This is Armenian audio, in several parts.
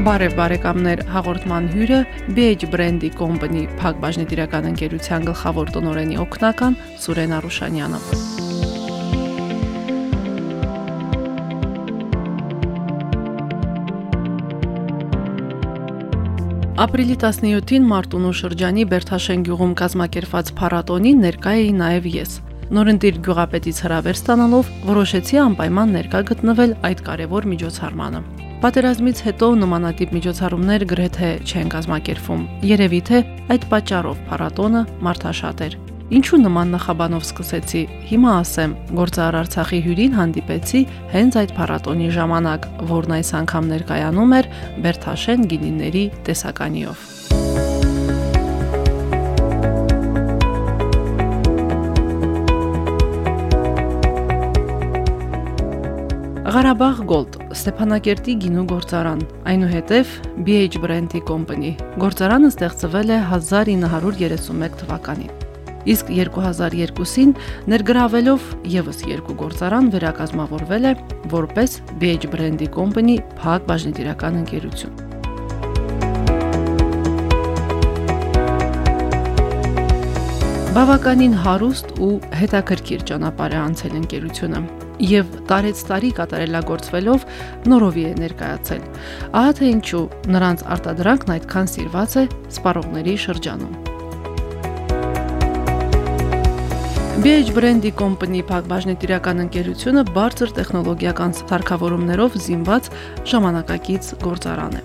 Բարև բարեկամներ, հաղորդման հյուրը BH Brand-ի կոմպանի Փակ բաժնետիրական ընկերության գլխավոր տնօրենի օգնական Սուրեն Արուշանյանը։ Ապրիլի 17-ին Մարտունու շրջանի Բերթաշեն գյուղում կազմակերպված փառատոնին ներկա էի նաև ես։ Նորընտիր գյուղապետից հրավեր ստանալով որոշեցի անպայման ներկա գտնվել այդ կարևոր միջոցառմանը։ Պատերազմից հետո նմանատիպ միջոցառումներ գրեթե չեն կազմակերպվում։ Երևի թե այդ պատճառով փառատոնը մարդաշատ էր։ Ինչու նման նախաբանով սկսեցի։ Հիմա ասեմ, գործարար Արցախի հյուրին հանդիպեցի հենց այդ փառատոնի ժամանակ, որն այս անգամ ներկայանում էր Բերթաշեն գինիների տեսականիով։ Ղարաբաղ Gold Ստեփանակերտի գինու գործարան, այնուհետև BH Brand-ի կոմպանի։ Գործարանը ստեղծվել է 1931 թվականին։ Իսկ 2002-ին ներգրավելով եւս երկու գործարան վերակազմավորվել է որպես BH Brand-ի կոմպանի Փակ բաժնետիրական ընկերություն։ Բավականին հարուստ ու հետաքրքիր ճանապարհ է անցել ընկերությունը եւ տարեց տարի կատարելագործվելով նորովի է ներկայացել։ Ահա թե ինչու նրանց արտադրանքն այդքան սիրված է սպառողների շրջանում։ BH Brand-ի կոմպանի Փակ բաժնետիրական ընկերությունը բարձր տեխնոլոգիական սարքավորումներով զինված ժամանակակից գործարան է։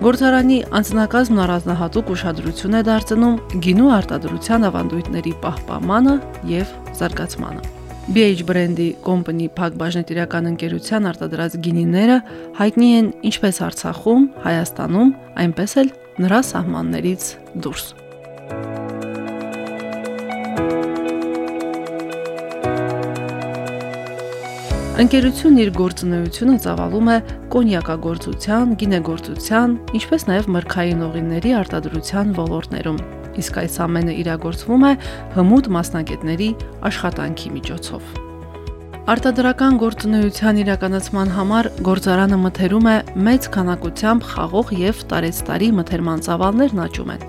Գործարանի անձնակազմն առանձնահատուկ ուշադրություն է դարձնում գինու արտադրության ավանդույթների պահպանմանը եւ զարգացմանը։ BH Brand-ի կոմպանի Փակ բաժնետիրական ընկերության արտադրած գինիները հայտնի են ինչպես Արցախում, Հայաստանում, այնպես էլ նրա սահմաններից դուրս։ Ընկերությունն իր գործունեությունը ծավալում է կոնյակագործության, գինեգործության, ինչպես նաև մրգային օղիների արտադրության ոլորտներում իսկ այս ամենը իրագործվում է հմուտ մասնագետների աշխատանքի միջոցով։ Արտադրական գործունեության իրականացման համար գործարանը մթերում է մեծ քանակությամբ խաղող եւ տարեստարի մթերման ծավալներն աճում են։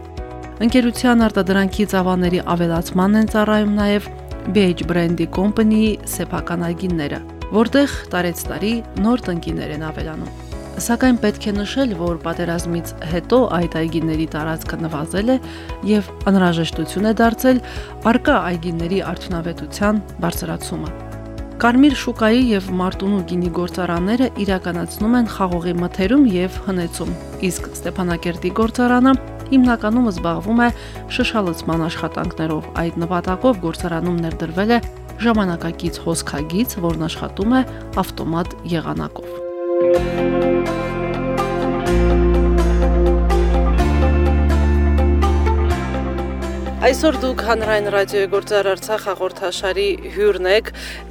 Ընկերության արտադրանքի ծավալների ավելացման են ծառայում նաեւ BH Brand-ի կոմպանիի սեփական այգիները, որտեղ տարեստարի նոր տնկիներ են ավելանում։ Սակայն պետք է նշել, որ պատերազմից հետո այդ այգիների տարածքը նվազել է եւ անհրաժեշտություն է դարձել արկա այգիների արդյունավետության բարձրացումը։ Կարմիր շուկայի եւ Մարտունու գինի գործարանները իրականացնում են խաղողի մթերում եւ հնեցում, իսկ Ստեփանակերտի գործարանը հիմնականում զբաղվում է շշալցման աշխատանքներով։ Այդ նպատակով գործարանում ներդրվել է ժամանակակից հոսքագիծ, որն աշխատում է ավտոմատ եղանակով։ Այսօր դուք հանրային ռադիոյի գործար Արցախ հաղորդաշարի հյուրն եք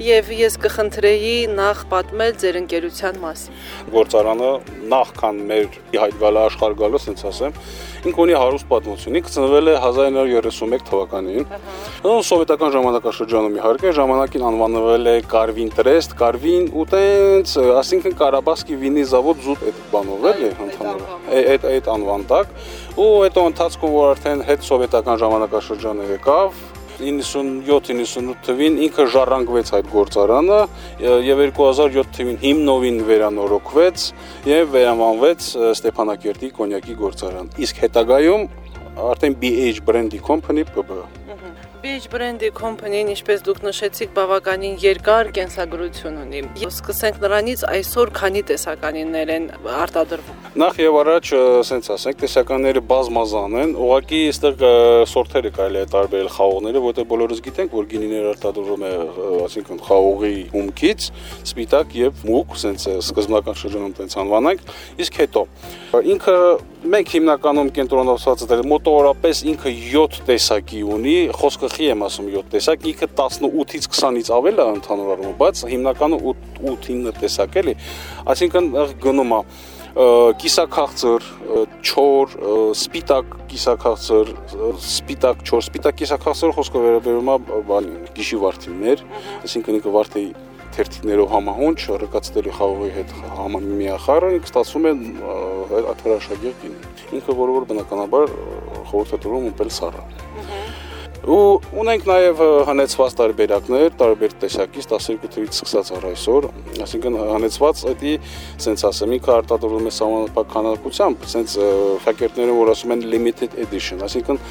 եւ ես կխնդրեի նախ պատմել ձեր ընկերության մասին։ Գործարանը նախքան մեր հայտվալը աշխարհ գալուց, ասենց ասեմ, ինք ունի հարուստ պատմություն։ Ինքը ծնվել է 1931 թվականին։ Ոնց սովետական ժամանակաշրջանում իհարկե ժամանակին անվանվել է Կարվին Տրեստ, Կարվին ու տենց, ասինքն Կարաբասկի վինի զավոդ զուտ այդ բանով էլի ընդհանուր։ Այդ այդ անվան տակ ու հետո ընթացքում որ արդեն հետ սովետական ժամանակաշրջանը եկավ 97-98 թվին ինքը ժառանգվեց այդ գործարանը եւ 2007 թվին հիմնովին վերանորոգվեց եւ վերանվանվեց Ստեփանակերտի կոնյակի գործարան։ Իսկ հետագայում արդեն BH Brand-ի company PB BH Brand-ի կոմպանիան, ինչպես դուք նշեցիք, բավականին երկար կենսագրություն ունի։ Սկսենք նրանից այսօր քանի տեսականիներ են արտադրվում։ Նախ եւ առաջ, ասենց ասենք, տեսականները բազմազան են։ Ուղղակի այստեղ սորտերը կարելի է տարբերել խաղողները, որտեղ բոլորս գիտենք, որ գինիներ արտադրվում է, ասինքն խաղողի հումքից, սպիտակ եւ մուկ, ասենց սկզբնական շրջանում տենց անվանանք։ Իսկ հետո ինքը մենք հիմնականում կենտրոնացած դեր մոտորապես ինքը 7 տեսակի ունի, խոսքը խի եմ ասում 7 տեսակ, ինքը 18-ից 20-ից ավել է ընդհանուր առումով, բայց հիմնականում 8-9 տեսակ էլի, այսինքն գնում է կիսաքաղցր, չոր, սպիտակ կիսաքաղցր, սպիտակ չոր, սպիտակ կիսաքաղցրը խոսքը վերաբերում է բանի գիշի վարդիներ, այսինքն ինքը վարդի թերթիկներով համահունչ ռկացտերի խաղողի հետ համամիախառը ինքը ստացվում է այդ հրաշագիր գին։ Ինքը որը որ բնականաբար խորհուրդ է տալում ուպել սառը։ Ու ունենք նաև հանեցված տարբերակներ, տարբեր տեսակից 12 թվից սկսած առ այսօր, այսինքն հանեցված դա սենց ասեմ, ինքը արտադրվում է սահմանափակ քանակությամբ, սենց հակերտները որ ասում են limited edition, այսինքն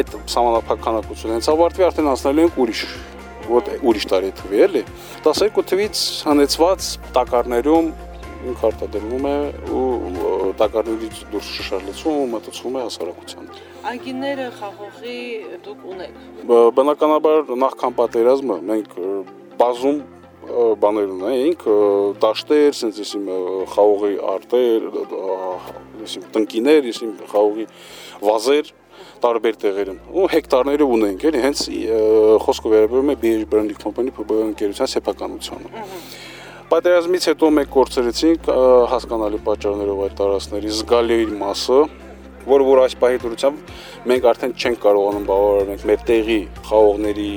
այդ սահմանափակ քանակությունը հենց ավարտվի արդեն անցնելու են ուրիշ որ ուրիշ տարի թվի էլի 12 թվից հանեցված տակարներում ինք արտադրվում է ու տակարներից դուրս շշալցում ու մտածվում է հասարակության։ Անգինները խաղողի դուք ունեք։ Բնականաբար նախքան պատերազմը մենք բազում բաներ ունեինք, դաշտեր, sense եսիմ խաղողի արտեր, եսիմ տնկիներ, եսիմ խաղողի վազեր տարբեր տեղերում ու հեկտարները ունենք էլի հենց խոսքը վերաբերում է BH Brand Company ՓԲ ընկերության սեփականությանը Պատերազմից հետո մենք կորցրեցինք հասկանալի պատճառներով այդ տարածքների զգալի մասը, որ որ այս պահի դրությամբ մենք արդեն չենք կարողանում բավարարել մենք մեր տեղի խաղողների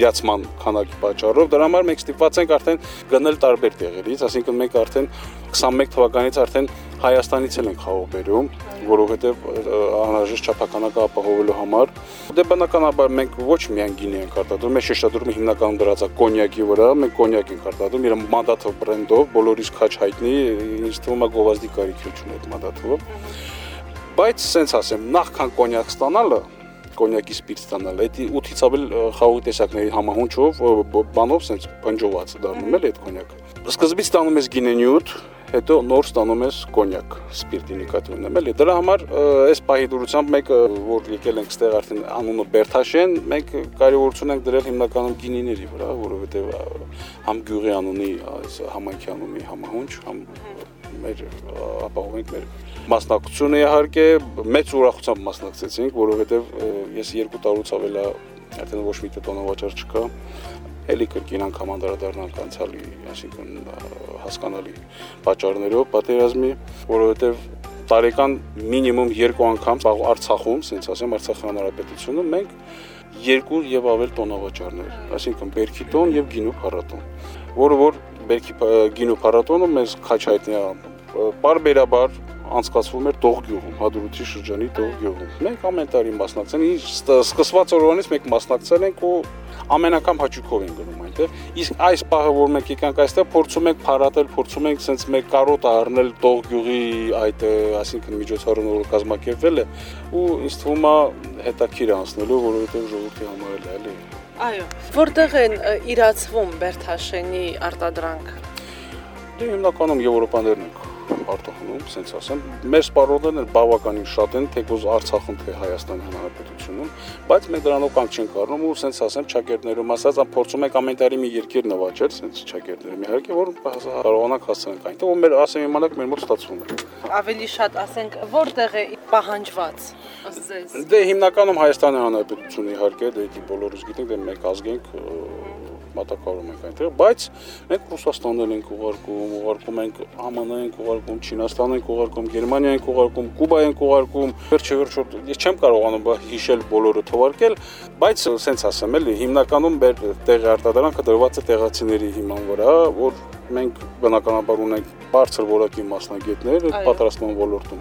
իրացման քանակի պատճառով դրա համար մենք ստիպված ենք արդեն գնել տարբեր տեղերից, ասինքն մենք արդեն 21 թվականից արդեն Հայաստանից էլ ենք խաղող բերում, որովհետև անհրաժեշտ չափականակը ապահովելու համար։ Դե բնականաբար մենք ոչ միայն գինի ենք արտադրում, մենք շեշտադրումը հիմնականում դրած է կոնյակի վրա, մենք կոնյակ ենք արտադրում, իր մանդաթով բրենդով, բոլորիս քաչ հայտնի, ինձ թվում է գովազդի կարիք չունի այդ մանդաթով։ Բայց սենց ասեմ, նախքան կոնյակ ստանալը կոնյակի սպիրտ ստանալ։ Այդ 8-ից ավել խաղողի տեսակների համահունչով բանով սենց փնջոված դառնում էլ այդ կոնյակը։ Սկզբից ստանում ես գինենյութ, հետո նոր ստանում ես կոնյակ սպիրտի նկատի ունեմ էլի դրա համար այս պահի դուրությամբ մենք որ եկել ենք ստեղ արդեն անունը Բերթաշեն մենք կարևորություն ենք դրել հիմնականում գինիների վրա որովհետև համ գյուղի անունի այս համայնքի անունի համահունչ համ մեր ապահովենք մեր մասնակցությունը իհարկե մեծ ուրախությամբ մասնակցեցինք որովհետև ես երկու տարուց ավել արդեն ոչ մի տոնավաճառ չկա էլի կրկին անգամ անդրադառնանք անցյալի, այսինքն հասկանալի պատճառներով պատերազմի, որովհետև տարեկան մինիմում երկու անգամ Արցախում, ասենց ասեմ, Արցախի հանրապետությունում մենք երկու եւ ավել տոնավաճառներ, այսինքն Բերքի տոն եւ Գինու փառատոն, որը որ Բերքի Գինու փառատոնը մեզ քաչ հայտնի է, բարբերաբար անցկացվում էր Տող գյուղում, Հադրութի շրջանի Տող գյուղում։ Մենք ամեն տարի մասնակցել ենք, սկսված օրվանից մենք մասնակցել ենք ու ամեն անգամ հաճույքով են գնում այնտեղ։ Իսկ այս պահը, որ մենք եկանք այստեղ, փորձում ենք փառատել, փորձում ենք sense մեր կարոտը առնել Տող գյուղի այդ, ասինքն միջոցառումը որ կազմակերպվել է ու ինձ թվում է հետաքրիր անցնելու, որովհետև ժողովրդի համար էլ էլի։ Այո։ Որտեղ են իրացվում Բերթաշենի արտադրանք։ Դե հիմնականում Եվրոպաներն են արտահանում, ասենց ասեմ։ Մեր սպառողներն էլ բավականին շատ են, թեկուզ Արցախում, թե Հայաստանի Հանրապետությունում, բայց մենք դրանով կանգ չենք առնում ու ասենց ասեմ, ճակերտներում ասած, փորձում ենք ամեն տարի մի երկիր նվաճել, ասենց ճակերտներում իհարկե, որ կարողանանք հասցնենք այնտեղ, ու մեր ասեմ իմանանք մեր մոտ ստացվում է։ Ավելի շատ ասենք, որտեղ է պահանջված ձեզ։ Դե հիմնականում Հայաստանի Հանրապետությունը իհարկե, դե դի բոլորս գիտենք, դե մեկ ազգ ենք մատակարարում ենք այնտեղ, բայց մենք Ռուսաստանն ենք ուղարկում, ուղարկում ենք ԱՄՆ ենք ուղարկում, Չինաստան ենք ուղարկում, Գերմանիա ենք ուղարկում, Կուբա ենք ուղարկում։ Վերջը վերջը ես չեմ կարողանում հիշել բոլորը թվարկել, բայց սենց ասեմ էլի, հիմնականում մեր տեղի արտադրանքը դրված է տեղացիների հիման վրա, որ մենք բնականաբար ունենք բարձր որակի մասնագետներ պատրաստման ոլորտում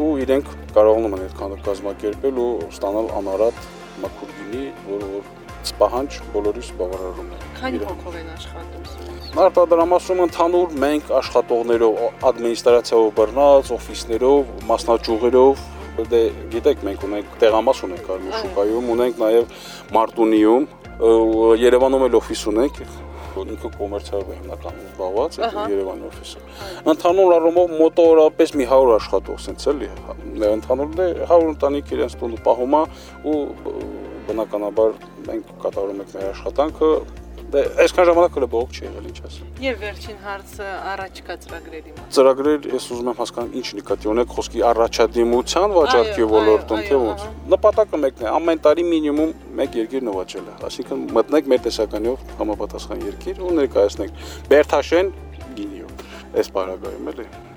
ու իրենք կարողանում են այդ կազմակերպել ու ստանալ անարատ մաքուր գինի, որը որ սպահանջ բոլորիս բավարարում է։ Քանի հոգով են աշխատում։ Արտադրամասում ընդհանուր մենք աշխատողներով, ադմինիստրացիայով բռնած, օֆիսներով, մասնաճյուղերով դե գիտեք մենք ունենք տեղամաս ունենք Կարմիր շուկայում, ունենք նաև Մարտունիում, Երևանում էլ օֆիս ունենք, ինքը կոմերցիայով է հիմնականում զբաղված է Երևանի օֆիսը։ Ընդհանուր առումով մոտորապես մի 100 աշխատող, ասենց էլի, ընդհանուր դե 100 ընտանիք իրենց տունը պահում է ու բնականաբար մենք կատարում ենք մեր աշխատանքը Դե այսքան ժամանակ հələ բողոք չի եղել, ինչ ասեմ։ Եվ վերջին հարցը առաջկա ծրագրերի մասին։ Ծրագրեր ես ուզում եմ հասկանալ ինչ նկատի ունեք խոսքի առաջադիմության վաճառքի ոլորտում, թե ոնց։ Նպատակը մեկն է, ամեն տարի մինիմում մեկ երկիր նվաճելը, այսինքն մտնեք մեր տեսականիով համապատասխան երկիր ու ներկայացնեք Բերթաշեն գինիով։ Այս բարագայում էլի։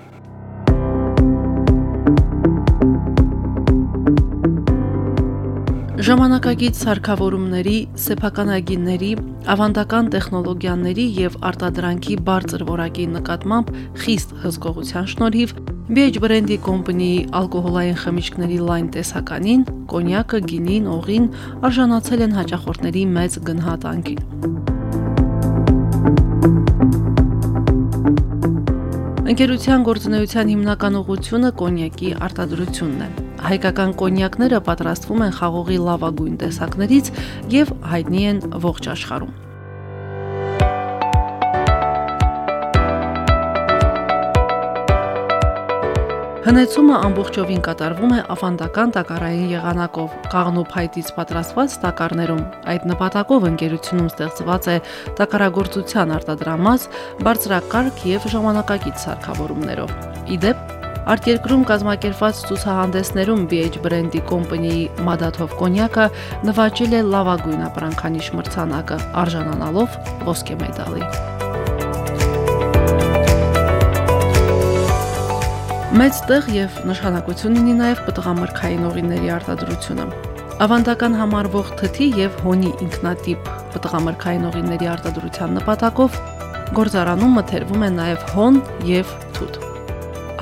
Ժամանակակից սարքավորումների, սեփականագինների, ավանդական տեխնոլոգիաների եւ արտադրանքի բարձր որակի նկատմամբ խիստ հսկողության շնորհիվ BH բրենդի կոմպանիի ալկոհոլային խմիչքների լայն տեսականին, կոնյակը, գինին, օղին արժանացել են հաճախորդների մեծ գնահատանքին։ Ընկերության գործունեության հիմնական ուղղությունը կոնյակի արտադրությունն է։ Հայկական կոնյակները պատրաստվում են խաղողի լավագույն տեսակներից եւ հայտնի են ողջ աշխարհում։ Հնեցումը ամբողջովին կատարվում է ավանդական տակարային եղանակով, կաղնու փայտից պատրաստված տակարներում։ Այդ նպատակով ընկերությունում ստեղծված է տակարագործության արտադրամաս, բարձրակարգ եւ ժամանակակից սարքավորումներով։ Իդեպ Արտերկրում կազմակերպված ցուցահանդեսներում BH բրենդի կոմպանիայի Մադաթով կոնյակը նվաճել է լավագույն ապրանքանիշ մրցանակը, արժանանալով ոսկե մեդալի։ Մեծ տեղ եւ նշանակություն ունի նաեւ պտղամրգային օղիների արտադրությունը։ Ավանդական համարվող թթի եւ հոնի ինքնատիպ պտղամրգային օղիների արտադրության նպատակով գործարանում մթերվում է նաեւ հոն եւ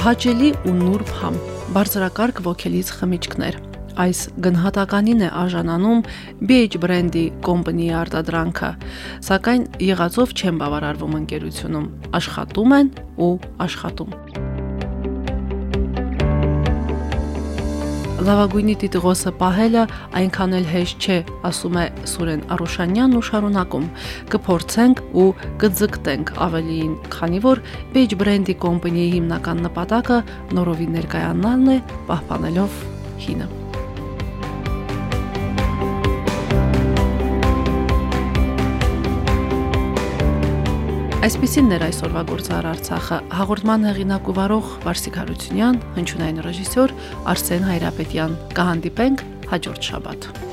Հաճելի ու նուրբ համ, բարձրակարգ ոգելից խմիչքներ։ Այս գնահատականին է արժանանում BH բրենդի կոմպանիի արտադրանքը, սակայն եղածով չեն բավարարվում ընկերությունում, աշխատում են ու աշխատում։ Լավագույնի տիտղոսը պահելը այնքան էլ հեշտ չէ, ասում է Սուրեն Արուշանյանն ու շարունակում. կփորձենք ու կձգտենք ավելիին, քանի որ Page բրենդի կոմպանիայի հիմնական նպատակը նորովի ներկայանալն է, պահպանելով հինը։ Այսպեսին ներ այսօրվա գործար Արցախը հաղորդման հեղինակ ու վարող Վարսիկ Հարությունյան, հնչյունային ռեժիսոր Արսեն Հայրապետյան։ Կհանդիպենք հաջորդ շաբաթ։